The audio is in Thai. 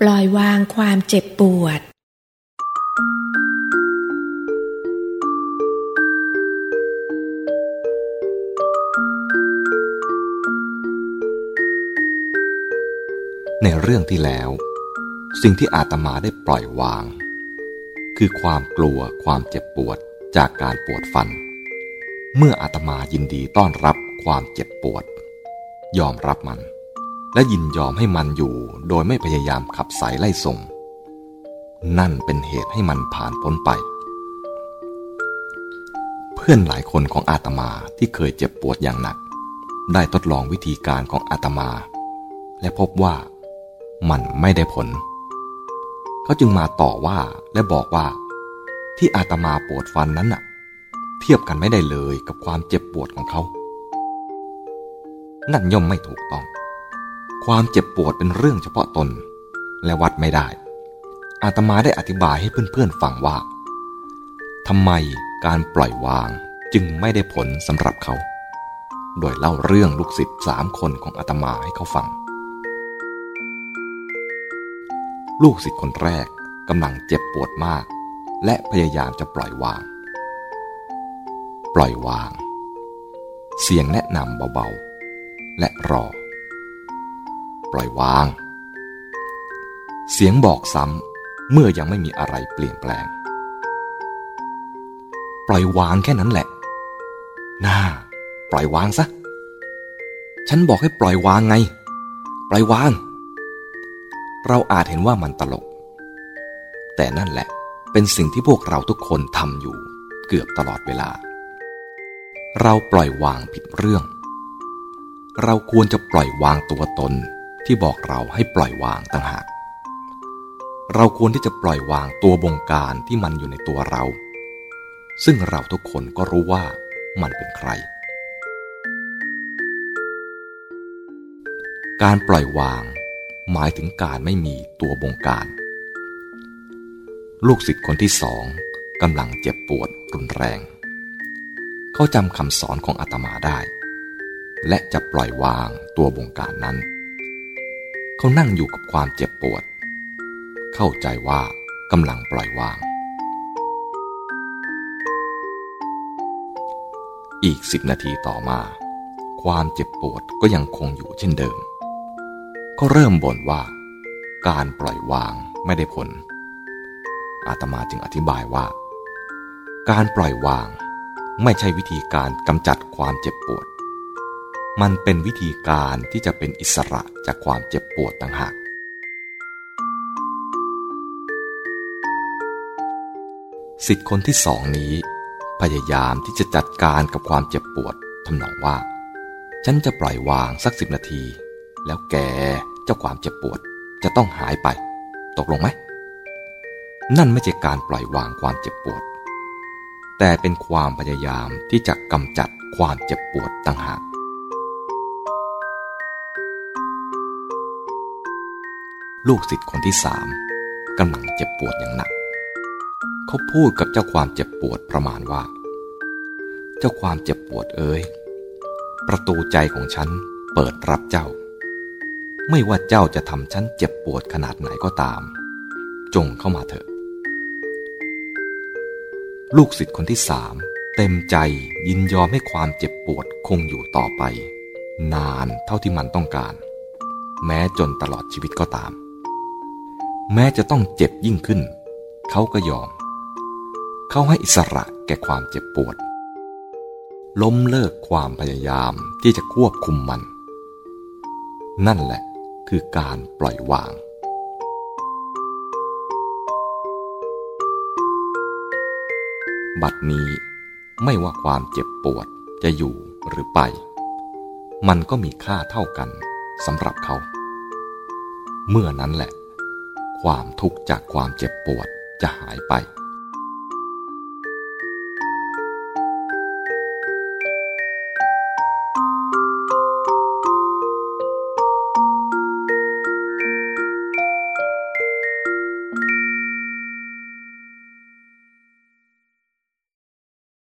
ปล่อยวางความเจ็บปวด ในเรื่องที่แล้ว สิ่งที่อาตมาได้ปล่อยวาง คือความกลัวความเจ็บปวดจากการปวดฟัน เมื่ออาตมายินดีต้อนรับความเจ็บปวด ยอมรับมัน และยินยอมให้มันอยู่โดยไม่พยายามขับสายไล่ส่ง นั่นเป็นเหตุให้มันผ่านพ้นไป เพื่อนหลายคนของอาตมาที่เคยเจ็บปวดอย่างหนัก ได้ทดลองวิธีการของอาตมา และพบว่ามันไม่ได้ผล เขาจึงมาต่อว่าและบอกว่า ที่อาตมาปวดฟันนั้นน่ะ เทียบกันไม่ได้เลยกับความเจ็บปวดของเขา นั่นย่อมไม่ถูกต้อง ความเจ็บปวดเป็นเรื่องเฉพาะตน และวัดไม่ได้ อาตมาได้อธิบายให้เพื่อนๆฟังว่าทำไมการปล่อยวางจึงไม่ได้ผลสำหรับเขา โดยเล่าเรื่องลูกศิษย์สามคนของอาตมาให้เขาฟัง ลูกศิษย์คนแรกกำลังเจ็บปวดมาก และพยายามจะปล่อยวาง ปล่อยวาง เสียงแนะนำเบาๆ และรอ ปล่อยวาง เสียงบอกซ้ำเมื่อยังไม่มีอะไรเปลี่ยนแปลง ปล่อยวางแค่นั้นแหละ น่า ปล่อยวางซะ ฉันบอกให้ปล่อยวางไง ปล่อยวาง เราอาจเห็นว่ามันตลก แต่นั่นแหละเป็นสิ่งที่พวกเราทุกคนทำอยู่เกือบตลอดเวลา เราปล่อยวางผิดเรื่อง เราควรจะปล่อยวางตัวตน ที่บอกเราให้ปล่อยวางต่างหาก เราควรที่จะปล่อยวางตัวบงการที่มันอยู่ในตัวเรา ซึ่งเราทุกคนก็รู้ว่ามันเป็นใคร การปล่อยวางหมายถึงการไม่มีตัวบงการ ลูกศิษย์คนที่สองกำลังเจ็บปวดรุนแรง เขาจำคำสอนของอาตมาได้ และจะปล่อยวางตัวบงการนั้น เขานั่งอยู่กับความเจ็บปวด เข้าใจว่ากำลังปล่อยวาง อีกสิบนาทีต่อมา ความเจ็บปวดก็ยังคงอยู่เช่นเดิม ก็เริ่มบ่นว่า การปล่อยวางไม่ได้ผล อาตมาจึงอธิบายว่า การปล่อยวางไม่ใช่วิธีการกำจัดความเจ็บปวด มันเป็นวิธีการที่จะเป็นอิสระจากความเจ็บปวดต่างหาก สิทธิ์คนที่สองนี้ พยายามที่จะจัดการกับความเจ็บปวดทำนองว่า ฉันจะปล่อยวางสักสิบนาที แล้วแกเจ้าความเจ็บปวดจะต้องหายไป ตกลงไหม นั่นไม่ใช่การปล่อยวางความเจ็บปวด แต่เป็นความพยายามที่จะกำจัดความเจ็บปวดต่างหาก ลูกศิษย์คนที่สามกำลังเจ็บปวดอย่างหนัก เขาพูดกับเจ้าความเจ็บปวดประมาณว่า เจ้าความเจ็บปวดเอ้ยประตูใจของฉันเปิดรับเจ้า ไม่ว่าเจ้าจะทำฉันเจ็บปวดขนาดไหนก็ตาม จงเข้ามาเถอะ ลูกศิษย์คนที่สามเต็มใจยินยอมให้ความเจ็บปวดคงอยู่ต่อไป นานเท่าที่มันต้องการ แม้จนตลอดชีวิตก็ตาม แม้จะต้องเจ็บยิ่งขึ้น เขาก็ยอม เขาให้อิสระแก่ความเจ็บปวด ล้มเลิกความพยายามที่จะควบคุมมัน นั่นแหละคือการปล่อยวาง บัดนี้ไม่ว่าความเจ็บปวดจะอยู่หรือไป มันก็มีค่าเท่ากันสำหรับเขา เมื่อนั้นแหละ ความทุกข์จากความเจ็บปวดจะหายไป